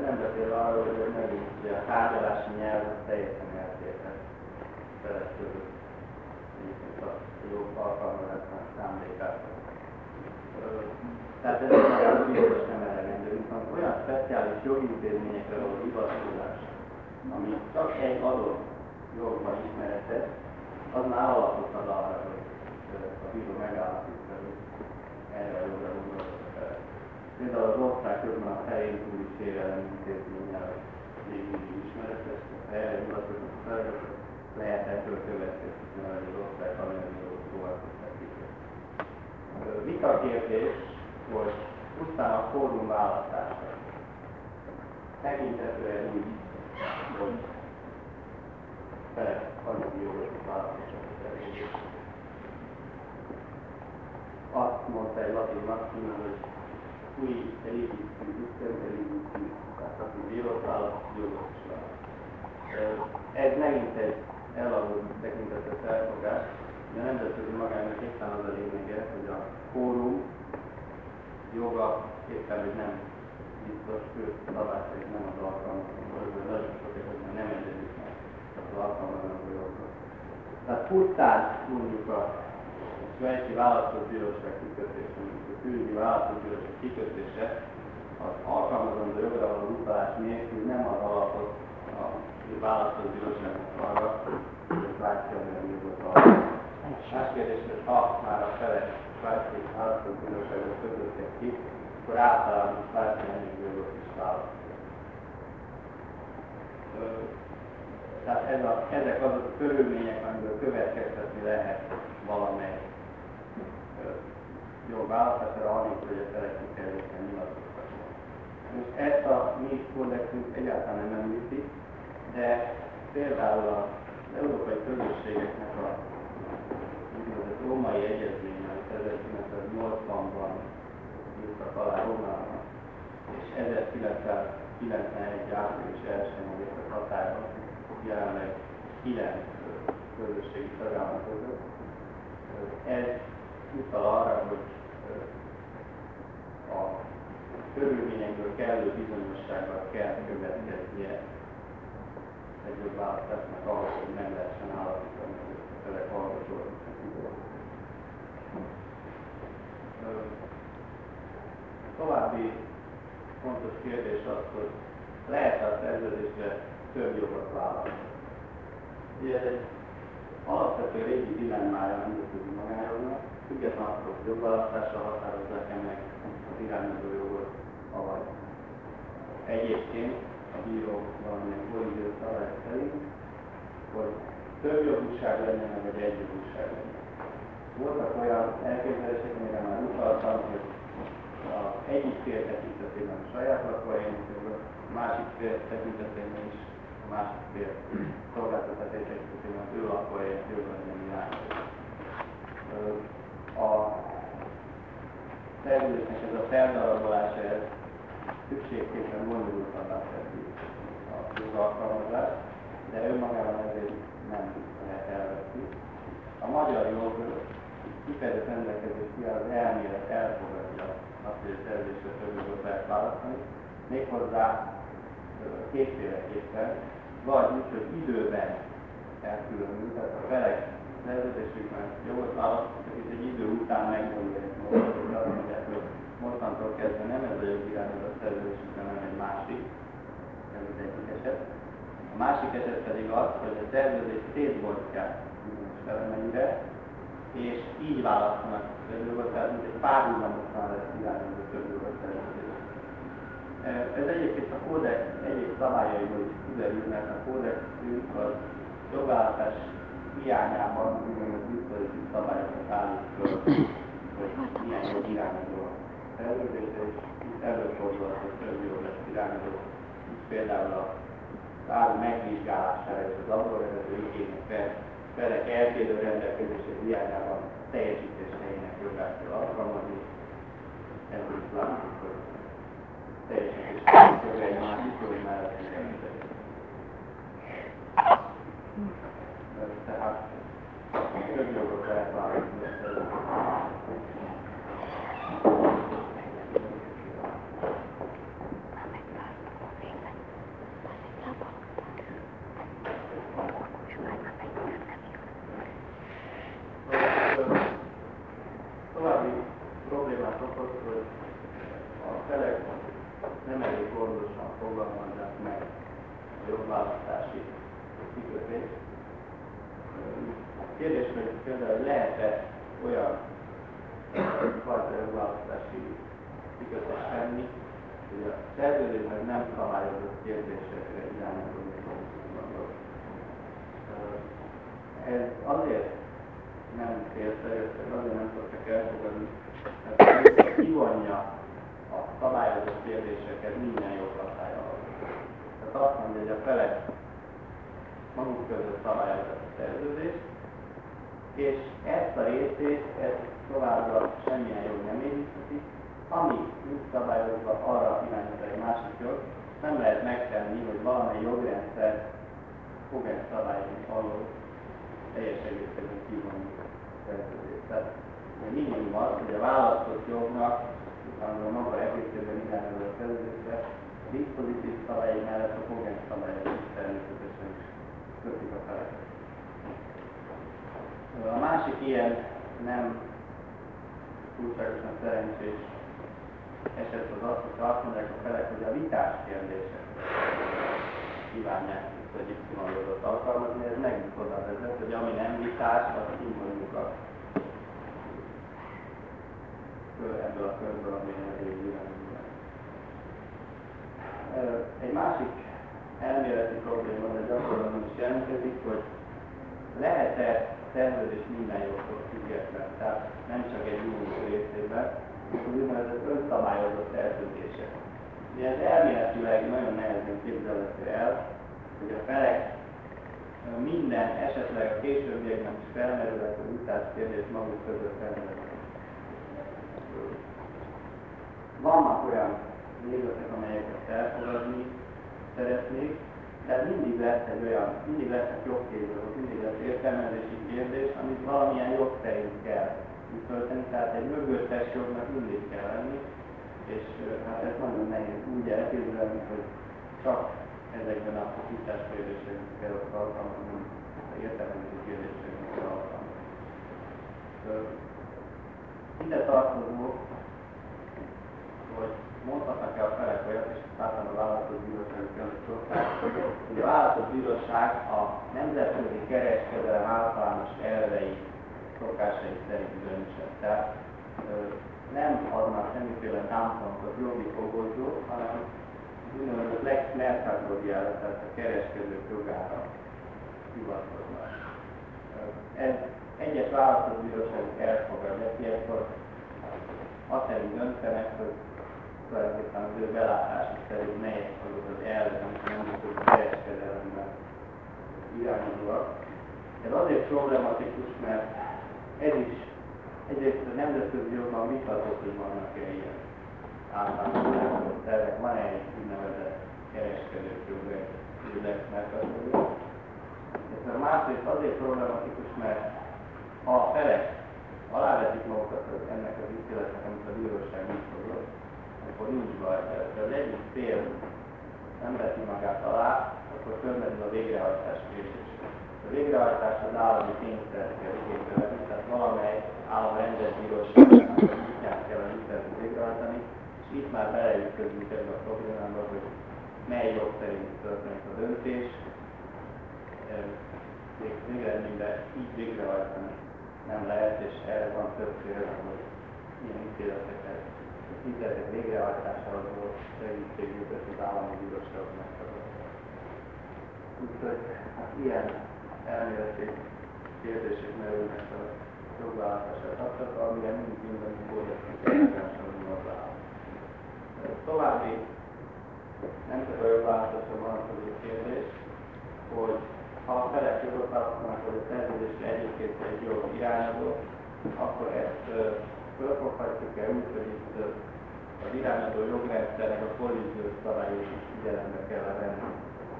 Nem beszél arról, hogy megint ugye a tárgyalási nyelv teljesen eltérhet felek között. Egyébként a jó alkalmazásnak szándékát. Tehát ez magában biztos nem elegendő, viszont olyan speciális jogi intézményekre való hivatkozás, ami csak egy adott jogban ismeretes, az már alapot ad arra, hogy a bíró megállapítja, hogy erre a jogra felek. Például az ország közben a sérelem intézménye, még mindig ismeretes, erre hivatkoznak a felek, lehet ebből következtetni, hogy az ország jogot szóvalkoztak Vita kérdés, hogy pusztán a fórum választása? Tekintetően úgy, hogy felek anyagi jogot választások. Azt mondta egy latin maxima, hogy qui eligitum dictem eligitum, tehát bírott is választ. Ez megint egy elavult tekintetes elfogás, de nem nemzetközi magának éppen az a lényege, hogy a fórum joga éppen, hogy nem biztos, sőt, szabály szerint nem az alkalmazandó, nagyon sok esetben nem engedik meg az alkalmazandó jogot. Tehát pusztán mondjuk a Svájci választóbíróság kikötése, a külügyi választóbíróság kikötése, az alkalmazandó jogra való utalás nélkül nem az alapot a választóbíróságnak arra, hogy a olyan jogot. Más kérdés, hogy ha már a felek svájci választóbíróságot kötöttek ki, akkor általában svájci jogot is választják. Tehát ez a, ezek azok a körülmények, amiből következtetni lehet valamely jó választásra, anélkül, hogy a felek kifejezetten nyilatkoztatnak. Most ezt a mi kódexünk egyáltalán nem említi, de például az európai közösségeknek a úgynevezett római egyezmény, amit 1980-ban írtak alá Rómában, és 1991. április 1-én léptek hatályba, jelenleg 9 közösségi tagállam között. Ez utal arra, hogy a körülményekből kellő bizonyossággal kell következnie egy jobb választásnak ahhoz, hogy meg lehessen állapítani, hogy a felek hallgatóak. További fontos kérdés az, hogy lehet a szerződésre több jogot vállalni. Ugye ez egy alapvető régi dilemmája a nemzetközi magánjognak, független attól, hogy jogválasztással határozzák-e meg az irányozó jogot, avagy egyébként a bíró valamilyen kollíziós szabály szerint, hogy több jogúság legyen, vagy egy jogúság legyen. voltak olyan elképzelések, amire már utaltam, hogy a egyik fél tekintetében a saját lakóhelyén, a másik fél tekintetében is a másik fél szolgáltatás tekintetében az ő lakóhelyén jövőben irányítani. A szerződésnek ez a feldarabolása, ez szükségképpen bonyolultabbá teszi a jogalkalmazást, de önmagában ezért nem lehet elveszni. A magyar jog kifejezett rendelkezés ki az elmélet elfogadja azt, hogy a szerződésre törvényből lehet választani, méghozzá kétféleképpen, vagy úgy, hogy időben elkülönül, tehát a felek szerződésükben jogot választottak, és egy idő után megmondják, hogy azt mondják, hogy mostantól kezdve nem ez a jogirány a szerződésükben, hanem egy másik, ez az egyik eset. A másik eset pedig az, hogy a szerződést szétbontják bizonyos elemeire, és így választanak közülbelül, tehát mint egy párhuzamosan lesz irányuló közülbelül szerződés. Ez egyébként a kódex egyik szabályaiból is kiderül, mert a kódexünk az jogválasztás hiányában biztosítási szabályokat állít föl, hogy milyen jog irányuló a szerződés, és itt előfordulhat, hogy több jog lesz irányuló. Itt például a áru megvizsgálására és az adóvezető igények felek eltérő rendelkezések hiányában teljesítés helyének jogát kell alkalmazni. Ez is látjuk, hogy teljesítés jogai már biztos mellett tehát több jogot lehet választani. További problémát okoz, hogy a felek nem elég gondosan fogalmazzák meg a jogválasztási kikötést. Kérdés, hogy például lehet-e olyan fajta jogválasztási kikötés tenni, hogy a szerződésben nem szabályozott kérdésekre irányuló gondol. Ez azért nem célszerű, azért nem szoktak elfogadni, mert kivonja a szabályozott kérdéseket minden joghatály alatt. Tehát azt mondja, hogy a felek maguk között szabályozott a szerződést, és ezt a részét, ezt továbbra semmilyen jog nem érintheti, ami úgy szabályozva arra irányítja egy másik jog, nem lehet megtenni, hogy valamely jogrendszer fog ezt alól, teljes egészében kivonni a szerződést. Tehát minimum az, hogy a választott jognak, hanem a maga egészében irányuló a szerződésre, a diszpozitív szabályai mellett a fogány szabályai is természetesen kötik a feleket. A másik ilyen nem túlságosan szerencsés eset az az, hogy azt mondják a felek, hogy a vitás kérdések kívánják a gypsumalodat alkalmazni, ez megint oda vezet, hogy ami nem vitás, az kimondjuk a ebből a körből, ami Egy másik elméleti probléma, de gyakorlatban is jelentkezik, hogy lehet-e szerződés minden jogtól független, tehát nem csak egy unió részében, úgynevezett önszabályozott szerződések. Ugye ez elméletileg nagyon nehezen képzelhető el, hogy a felek minden esetleg a későbbiekben is felmerülhető vitás kérdés maguk között felmerülhet. Vannak olyan nézetek, amelyeket elfogadni szeretnék, de mindig lesz egy olyan, mindig lesznek jogkérdők, mindig lesz értelmezési kérdés, amit valamilyen jog szerint kell kitölteni, tehát egy mögöttes jognak mindig kell lenni, és hát ez nagyon nehéz úgy elképzelni, hogy csak ezekben a kitás kérdésekben kell alkalmazni, a értelmezési kérdésekben kell alkalmazni. Ide tartozó, hogy mondhatnak-e a felek olyat, és láttam a választott bíróság hogy a választott bíróság a nemzetközi kereskedelem általános elvei szokásai szerint döntsen. Tehát nem adnak semmiféle támpontot jogi fogódzó, hanem úgynevezett lex mercatoriára, tehát a kereskedők jogára hivatkoznak. Ez egyes választóbíróságok elfogadják, ilyenkor azt szerint döntenek, hogy tulajdonképpen az ő belátásuk szerint melyek azok az amik nem tudjuk kereskedelemben irányulóak. Ez azért problematikus, mert ez is egyrészt a nemzetközi jogban vitatott, hogy vannak-e ilyen általános tervek, van egy úgynevezett kereskedők joga, ügyek megtartója. És a másrészt azért problematikus, mert ha a felek alávetik magukat ennek az ítéletnek, amit a bíróság meghozott, akkor nincs baj. De az egyik fél nem veszi magát alá, akkor fölmerül a végrehajtás kérdés. A végrehajtás az állami kényszert kell igénybevenni, tehát valamely állam rendes bíróságnak kell a végrehajtani, itt már beleütközünk ebbe a problémába, hogy mely jog szerint történik a döntés, végeredményben így végrehajtani nem lehet, és erre van több példa, hogy ilyen ítéleteket, ítéletek végrehajtásáról segítségüket az állami bíróságok megtagadtak. Úgyhogy hát ilyen elméleti kérdések merülnek a jogvállalással kapcsolatban, amire mindig minden módosítani További nem csak a jogvállalatosra vonatkozó kérdés, hogy ha a felek jogot alkotnak, hogy a szerződésre egyébként egy jog irányadó, akkor ezt fölfoghatjuk-e úgy, hogy itt az irányadó jogrendszernek a kollíziós szabályait is figyelembe kell venni.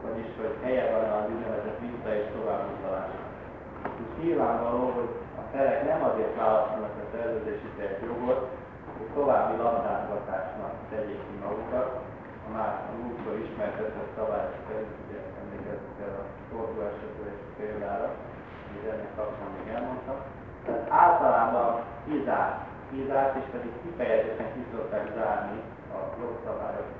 Vagyis, hogy helye van az úgynevezett vissza és továbbutalás. És nyilvánvaló, hogy a felek nem azért választanak a szerződési jogot, további labdázgatásnak tegyék ki magukat, a már múltkor ismertetett szabályok szerint, ugye el a forduló esetről és példára, amit ennek kapcsán még elmondtam. Tehát általában kizárt, kizárt, és pedig kifejezetten ki szokták zárni a jogszabályok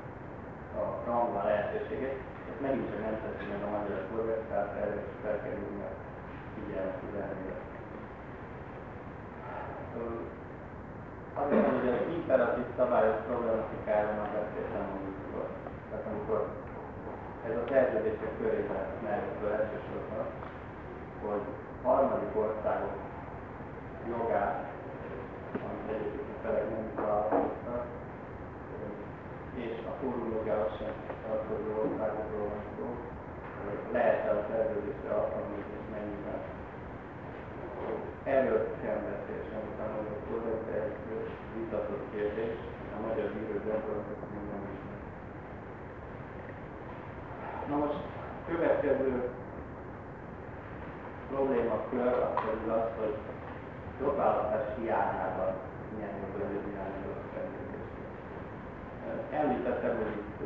a rangva lehetőséget. Ezt megint csak nem teszi meg a magyar korvet, tehát erre is fel kell a figyelmet az. Azért, hogy az imperatív szabályok problematikájának beszéltem múltkor. Tehát amikor ez a szerződések körében merül elsősorban, hogy harmadik országok jogát, amit egyébként a felek nem választottak, és a fórum jogához sem tartozó országokról van szó, lehet-e a szerződésre alkalmazni, és mennyiben. Erről sem beszél sem tanulók között, de vitatott kérdés, a magyar bíró gyakorlatot minden ismer. Na most következő problémakör az pedig az, hogy jogvállalatás hiányában milyen szerződésre. Említettem, hogy itt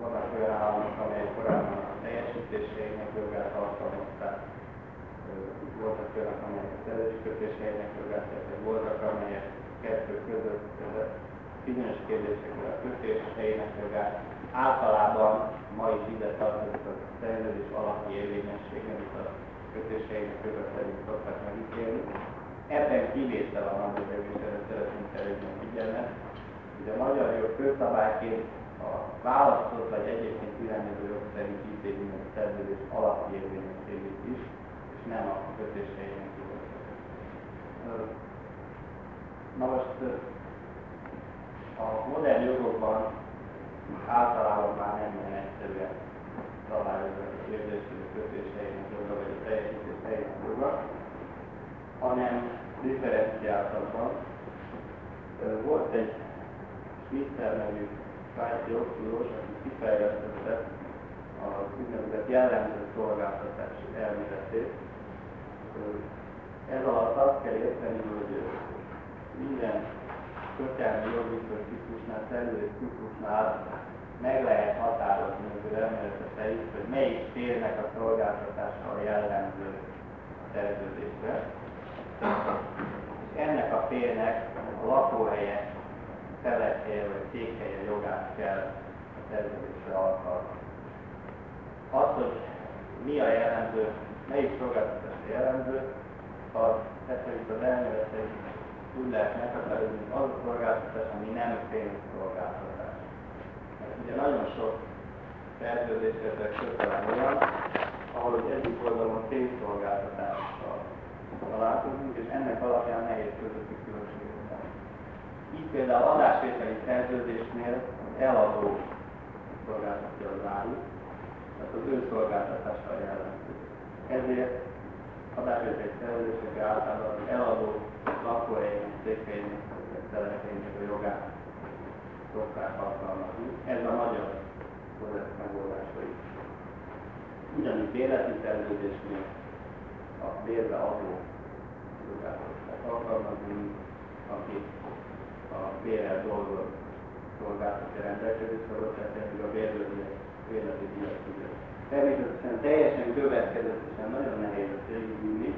vannak olyan államok, amelyek korábban a teljesítéseinek jogát alkalmazták, voltak olyanok, amelyek a szerződéskötéseinek jogát, tehát voltak, amelyek kettő között bizonyos kérdésekre a kötéseinek jogát. Általában ma is ide tartozik a szerződés alapja érvényesség, amit a kötéseinek joga szerint szokták megítélni. Ebben kivétel a magyar jog, és erre szeretnénk elérni a figyelmet. Ugye a magyar jog főszabályként a választott vagy egyébként irányozó jog szerint ítéli a szerződés alapérvényességét is, és nem a kötéseinek jogot. Na most a modern jogokban általában már nem ilyen egyszerűen szabályozott a kérdésű kötéseinek joga, vagy a teljesítéseinek joga, hanem differenciáltabban. Volt egy Schmitzer nevű svájci jogtudós, aki kifejlesztette az úgynevezett jellemző szolgáltatás elméletét. Ez alatt azt kell érteni, hogy minden kötelmi jogviszony ciklusnál, szerződés ciklusnál meg lehet határozni az elmélete szerint, hogy melyik félnek a szolgáltatása a jellemző szerződésre. És ennek a félnek a lakóhelye, telephelye vagy székhelye jogát kell a szerződésre alkalmazni. Az, hogy mi a jellemző, melyik szolgáltatás jellemző, az ez szerint az elmélet szerint úgy lehet meghatározni, hogy az a szolgáltatás, ami nem pénzszolgáltatás. Mert ugye nagyon sok szerződésre kötelem olyan, ahol egy egyik oldalon pénzszolgáltatással találkozunk, és ennek alapján nehéz közöttük különbséget. Így például adásvételi szerződésnél eladó szolgáltatja az árut, tehát az ő szolgáltatással jellemző. Ezért adásvételi szerződésekre általában az eladó lakóhelyének, székhelyének, telephelyének a jogát szokták alkalmazni. Ez a magyar korrekt megoldásai. Ugyanígy bérleti szerződésnél a bérbe adó szolgáltatást alkalmazni, aki a bérel dolgozó szolgáltatja rendelkezés sorot, tehát pedig a bérlőzőnek bérleti díjat fizet. Természetesen teljesen következetesen nagyon nehéz ezt végigvinni.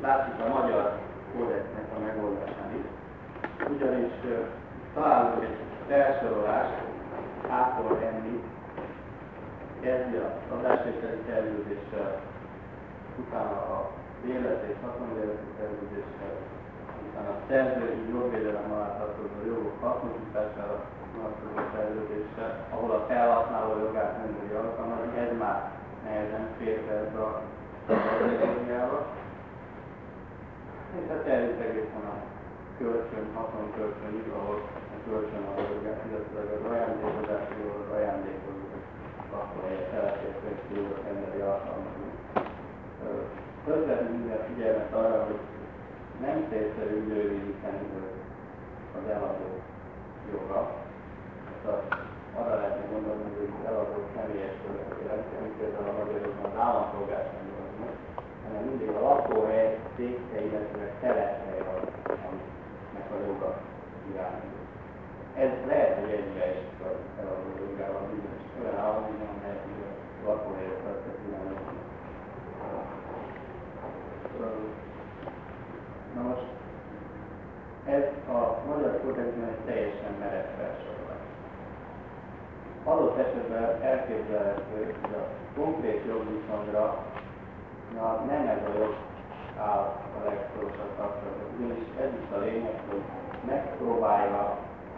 Látszik a magyar kódexnek a megoldásán is. Ugyanis találunk egy felsorolást A-tól N-ig, kezdi a adásvételi szerződéssel, utána a vélet és szerződéssel, utána a szerzői jogvédelem alá tartozó jogok hasznosítására vonatkozó szerződéssel, ahol a felhasználó jogát nem tudja alkalmazni, ez már nehezen fér be ebbe a kategóriába. És hát eljut egészen a kölcsön, haszonkölcsönig, ahol a kölcsön a jogát, illetve az ajándékozási jog, az ajándékozó akkor egy feltétlenül jogot emberi alkalmazni. Közvetlenül minden figyelmet arra, hogy nem célszerű rövidíteni az eladó joga. Tehát arra lehetne gondolni, hogy az eladó személyes jogot jelenti, amit például a magyar jogban az állampolgárság hanem mindig a lakóhely, székhely, illetve telephely az, aminek a joga irányul. Ez lehet, hogy egyre is eladó jogával bizonyos olyan államban, amelyek a lakóhelyet tartják irányulni. Na most, ez a magyar kódexben egy teljesen merev felsorolás. Adott esetben elképzelhető, hogy a konkrét jogviszonyra na, nem ez a jog áll a legszorosabb kapcsolatban, ugyanis ez is a lényeg, hogy megpróbálja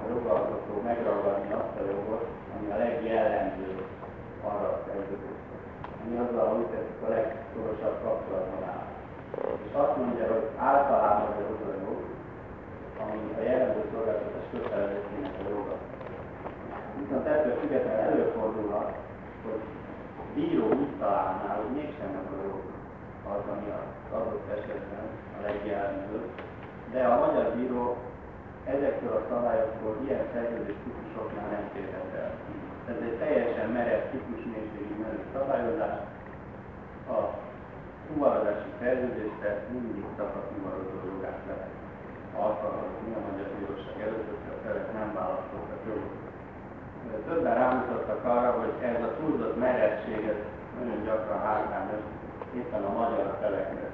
a jogalkotó megragadni azt a jogot, ami a legjellemzőbb arra a szerződésre, ami azzal, hogy tetszik a legszorosabb kapcsolatban áll. És azt mondja, hogy általában ez az a jog, ami a jellemző szolgáltatás kötelezettségnek a joga. Viszont ettől függetlenül előfordulhat, hogy bíró úgy találná, hogy mégsem ez a jog az, ami az adott esetben a legjellemzőbb, de a magyar bíró ezektől a szabályoktól ilyen szerződés típusoknál nem térhet el. Ez egy teljesen merev típus mélységi szabályozás. A fuvarodási szerződésre mindig a fuvarozó jogát lehet alkalmazni a Magyar Bíróság előtt, hogy a felek nem választottak jogot. Többen rámutattak arra, hogy ez a túlzott merevség ez nagyon gyakran hátrányos éppen a magyar felekre.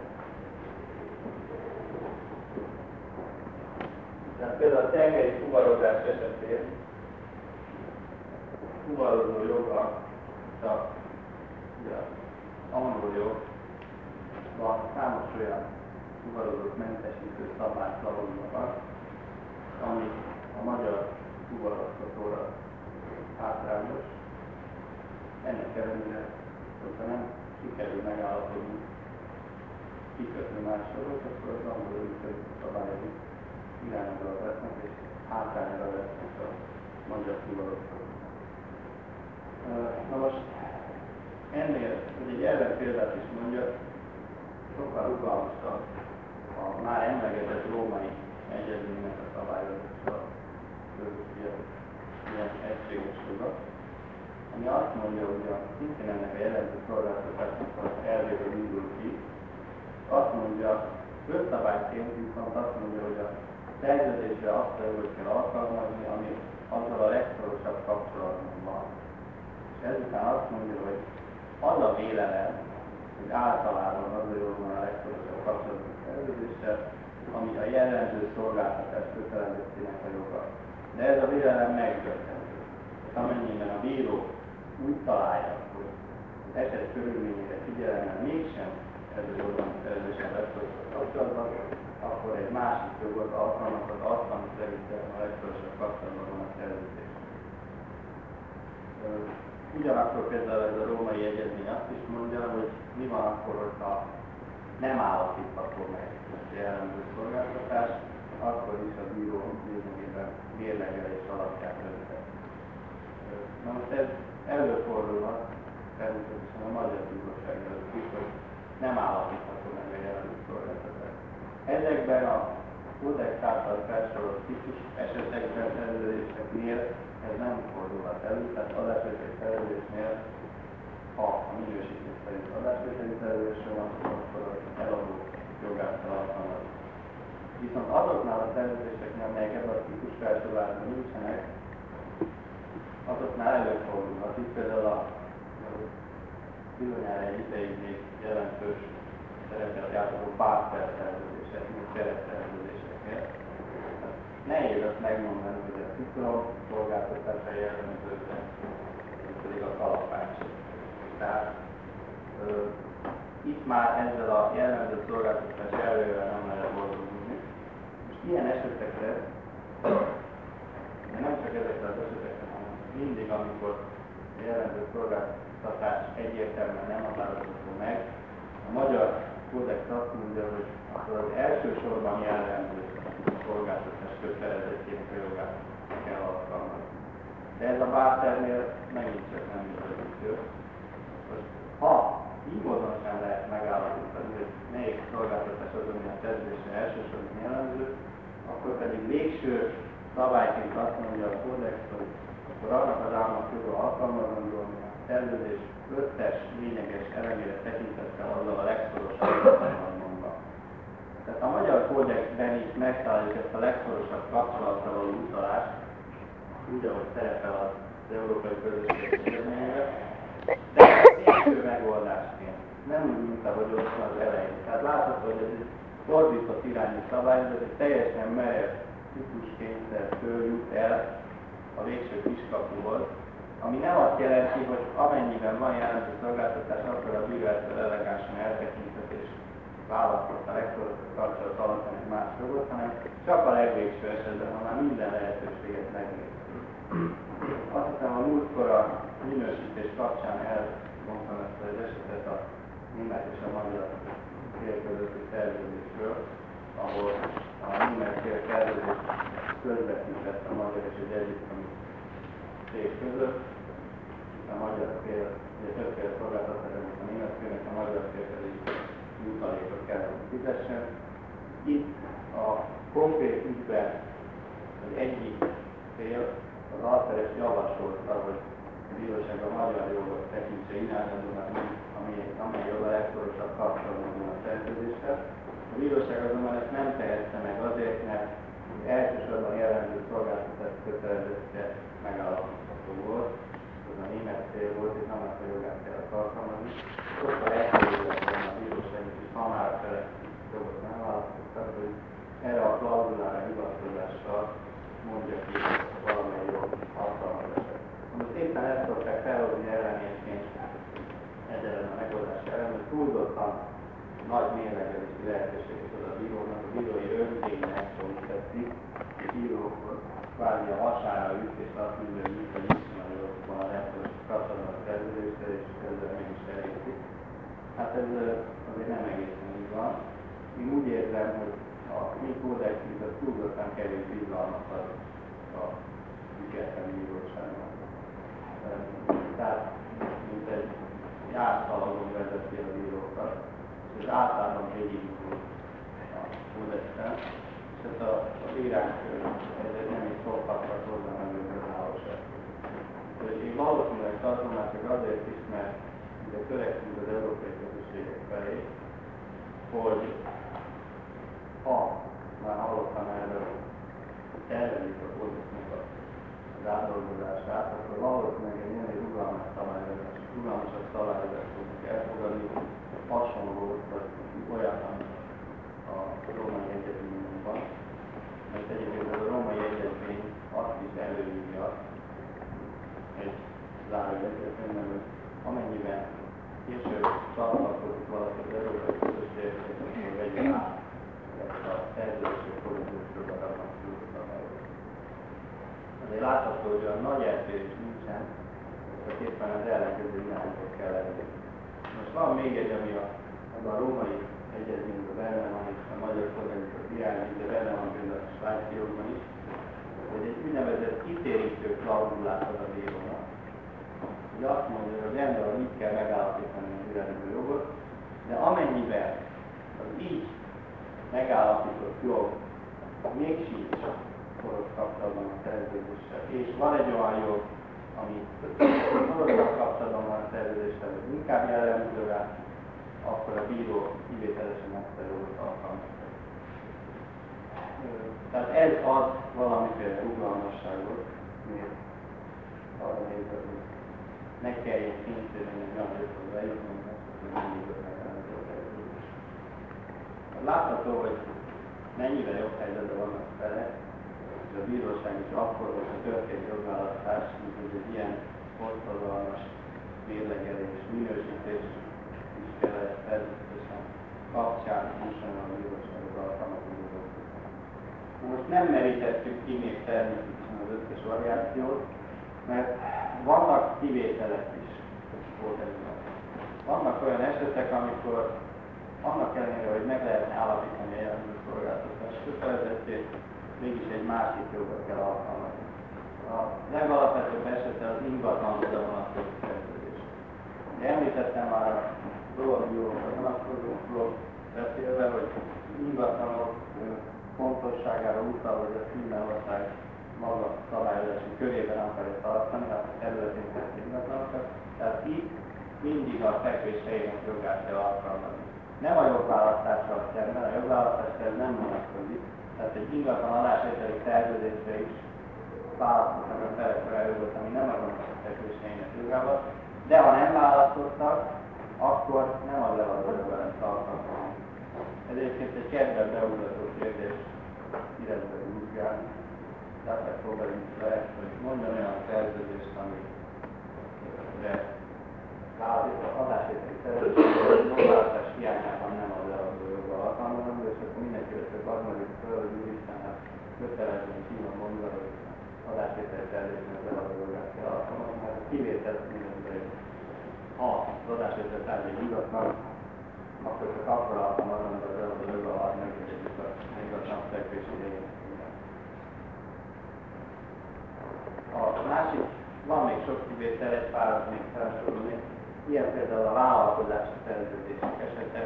Tehát például a tengeri fuvarozás esetén fuvarozó joga csak ugye, angol jog, van számos olyan fuvarozót mentesítő szabályszalonnak, ami a magyar fuvaroztatóra hátrányos. Ennek ellenére, hogyha nem sikerül megállapodni, kikötni más jogot, akkor az angol jogot szabályok irányba vesznek, és hátrányra vesznek a magyar fuvaroztatót. Na most ennél, hogy egy ellenpéldát is mondja, sokkal rugalmasabb a már emlegetett római egyezménynek a szabályozása ilyen egységes joga, ami azt mondja, hogy a szintén ennek a jelentő szolgáltatásnak az elvéből indul ki, azt mondja, közszabályként viszont azt mondja, hogy a szerződésre azt jogot kell alkalmazni, ami azzal a legszorosabb kapcsolatban van. És ezután azt mondja, hogy az a vélelem, hogy általában az a jogban a legszorosabb kapcsolatos szerződéssel, ami a jellemző szolgáltatás kötelezettségnek a joga. De ez a vélelem megdöbbentő. Amennyiben a bíró úgy találja, hogy eset körülményére figyelemmel mégsem ez a jogban szerződésen legszorosabb kapcsolatban, akkor egy másik jogot alkalmazhat azt, ami szerintem a legszorosabb kapcsolatban van a szerződés. Ugyanakkor például ez a római egyezmény azt is mondja, hogy mi van akkor, hogyha nem állapítható meg a jellemző szolgáltatás, akkor is a bíró lényegében mérlegelés alapján dönthet. Na most ez előfordulhat természetesen a magyar bíróság előtt is, hogy nem állapítható meg a jellemző szolgáltatás. Ezekben a Kódex által felsorolt típus esetekben szerződéseknél ez nem fordulhat elő, tehát adásvételi szerződésnél, ha a minősítés szerint adásvételi szerződésre van, akkor az eladó jogát alkalmaz. Viszont azoknál a szerződéseknél, amelyek ebben a típus felsorolásban nincsenek, azoknál előfordulhat. Itt például a bizonyára egy ideig még jelentős szerepet játszó pártszerződések, mint keretszerződéseknél. Nehéz azt megmondani, hogy a tisztalom szolgáltatása jellemzőkre, mint pedig a kalapács. Tehát ö, itt már ezzel a jellemző szolgáltatás előre nem lehet boldogulni. Most ilyen esetekre, de nem csak ezekre az esetekre, mindig, amikor a jellemző szolgáltatás egyértelműen nem határozható meg, a magyar kódex azt mondja, hogy akkor az elsősorban jellemző szolgáltatás kötelezettjének a jogát kell alkalmazni. De ez a bárternél megint csak nem működik. Ha így módon sem lehet megállapítani, hogy melyik szolgáltatás az, ami a szerződésre elsősorban jellemző, akkor pedig végső szabályként azt mondja a kódex, hogy akkor annak az államnak joga alkalmazandó, ami a szerződés összes lényeges elemére tekintettel azzal a legszorosabb kapcsolatban. Tehát a magyar kódexben is megtaláljuk ezt a legszorosabb kapcsolattal való utalást, úgy, ahogy szerepel az Európai Közösség törvényében, de végső megoldásként. Nem úgy, mint ahogy ott van az elején. Tehát látható, hogy ez egy fordított irányú szabályozat, egy teljesen merev típuskényszertől jut el a végső kiskapuhoz, ami nem azt jelenti, hogy amennyiben van jelentő szolgáltatás, akkor a bíró ettől elegánsan eltekintett és választott a legszorosabb kapcsolat alatt egy más jogot, hanem csak a legvégső esetben, ha már minden lehetőséget megnéz. Azt hiszem a múltkor a minősítés kapcsán elmondtam ezt az esetet a német és a magyar fél közötti szerződésről, ahol a német fél szerződés közvetített a magyar és egy egyiptomi cég között, a magyar fél, ugye többféle szolgáltatás, amit a német félnek, a magyar fél pedig jutalékot kell, hogy fizessen. Itt a konkrét ügyben az egyik fél az alteres javasolta, hogy a bíróság a magyar jogot tekintse irányadónak, amely, amely jog a legszorosabb kapcsolatban a szerződéssel. A bíróság azonban ezt nem tehette meg azért, mert elsősorban jellemző szolgáltatás kötelezettje megállapítható volt, az a német fél volt, és nem azt a jogát kellett alkalmazni. Sokkal egyszerűbb a bíróság, és ha már a fele jogot nem választottak, hogy erre a klauzulára hivatkozással mondja ki valamely jog alkalmazása. Most éppen ezt szokták felhozni ellenésként egyelen a megoldás ellen, hogy túlzottan nagy mérlegelési lehetőséget ad a bírónak, a bírói hogy tetszik, és bírókhoz kvázi a hasára üt, és azt mondja, hogy mit, a jogban a legtöbb kapcsolatban a szerződéssel, és ezzel meg is elégzik. Hát ez azért nem egészen így van. Én úgy érzem, hogy a mi kódexünk az túlzottan kevés bizalmat ad a független bíróságnak. Tehát, mint egy járszalagon vezeti a bírókat, és általában végig a kódexen, ezt a, a bírák ez nem is szokhatnak hozzá se. És én valószínűleg tartom már csak azért is, mert ugye törekszünk az európai közösségek felé, hogy ha már hallottam erről, tervelik a kódexnek az átdolgozását, akkor valószínűleg egy ilyen rugalmas szabályozás, rugalmasabb szabályozást tudunk elfogadni, hasonló, vagy olyan, a római egyetményben van. Mert egyébként ez a római egyetmény azt is előírja, egy zárójegyzetben, hogy amennyiben később csatlakozik valaki az európai közösségekhez, akkor vegye át ezt a szerződések politikus jogadatnak szabályokat. Azért látható, hogy a nagy eltérés nincsen, csak éppen az ellenkező irányba kell lenni. Most van még egy, ami a, a római egyezményben benne van, és a magyar kormányok irányít, de benne van például a svájci jogban is, hogy egy úgynevezett kitérítő klauzulát ad a bírónak. Hogy azt mondja, hogy rendben így kell megállapítani az irányító jogot, de amennyiben az így megállapított jog még sincs szoros kapcsolatban a szerződéssel, és van egy olyan jog, ami szorosabb kapcsolatban van a szerződéssel, inkább jellemző rá, akkor a bíró kivételesen ezt a jogot alkalmazza. Tehát ez ad valamiféle rugalmasságot, miért arra nézve, hogy ne kelljen kényszerűen egy olyan joghoz bejutni, hogy mindig Látható, hogy mennyire jobb helyzetben vannak fele, és a bíróság is akkor, hogyha történt jogválasztás, mint hogy egy ilyen hosszadalmas mérlegelés, minősítés természetesen kapcsán a bíróságok alkalmazó Most nem merítettük ki még természetesen az összes variációt, mert vannak kivételek is. Vannak olyan esetek, amikor annak ellenére, hogy meg lehetne állapítani a jelenlő szolgáltatás kötelezettét, mégis egy másik jogot kell alkalmazni. A legalapvetőbb esete az ingatlanra vonatkozó szerződés. Említettem már a dolgozókra vonatkozókról beszélve, hogy ingatlanok fontosságára utal, hogy a Finnország maga szabályozási körében akarja tartani, a területén tett ingatlanokat. Tehát itt mindig a fekvés helyének jogát kell alkalmazni nem a jogválasztással szemben, a jogválasztás nem vonatkozik, tehát egy ingatlan adásvételi szerződésre is választottak a felek jogot, ami nem azonos a fekvőségének jogával, de ha nem választottak, akkor nem az eladó jogállás alkalmazni. Ez egyébként egy kedvebb beugrató kérdés illetve vizsgálni. Tehát próbáljuk lehet, hogy mondjon olyan szerződést, ami de adásvételi szerződés jogválasztás hiányában nem az eladó joga alkalmazandó, és akkor mindenki csak az mondjuk föl, hogy úristen, hát kötelezően kíván mondva, hogy adásvételi szerződésben az eladó jogát kell alkalmazni, mert a kivétel mindenki, ha az adásvételi szerződés ingatlan, akkor csak akkor alkalmazandó az eladó joga, ha megegyezik a ingatlan fekvési idején. A másik, van még sok kivétel, egy párat még felsorolni, Ilyen például a vállalkozási szerződések esete,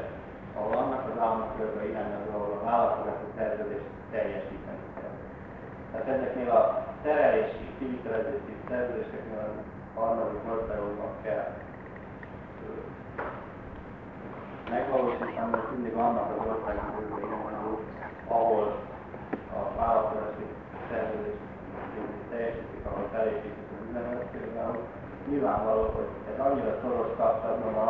ahol annak az államnak joga irányozó, ahol a vállalkozási szerződést teljesíteni kell. Tehát ezeknél a terelési, kivitelezési szerződéseknél a harmadik országokban kell megvalósítani, hogy mindig vannak az joga irányozó, ahol a vállalkozási szerződést teljesítik, ahol felépítik az például, nyilvánvaló, hogy ez annyira szoros kapcsolatban van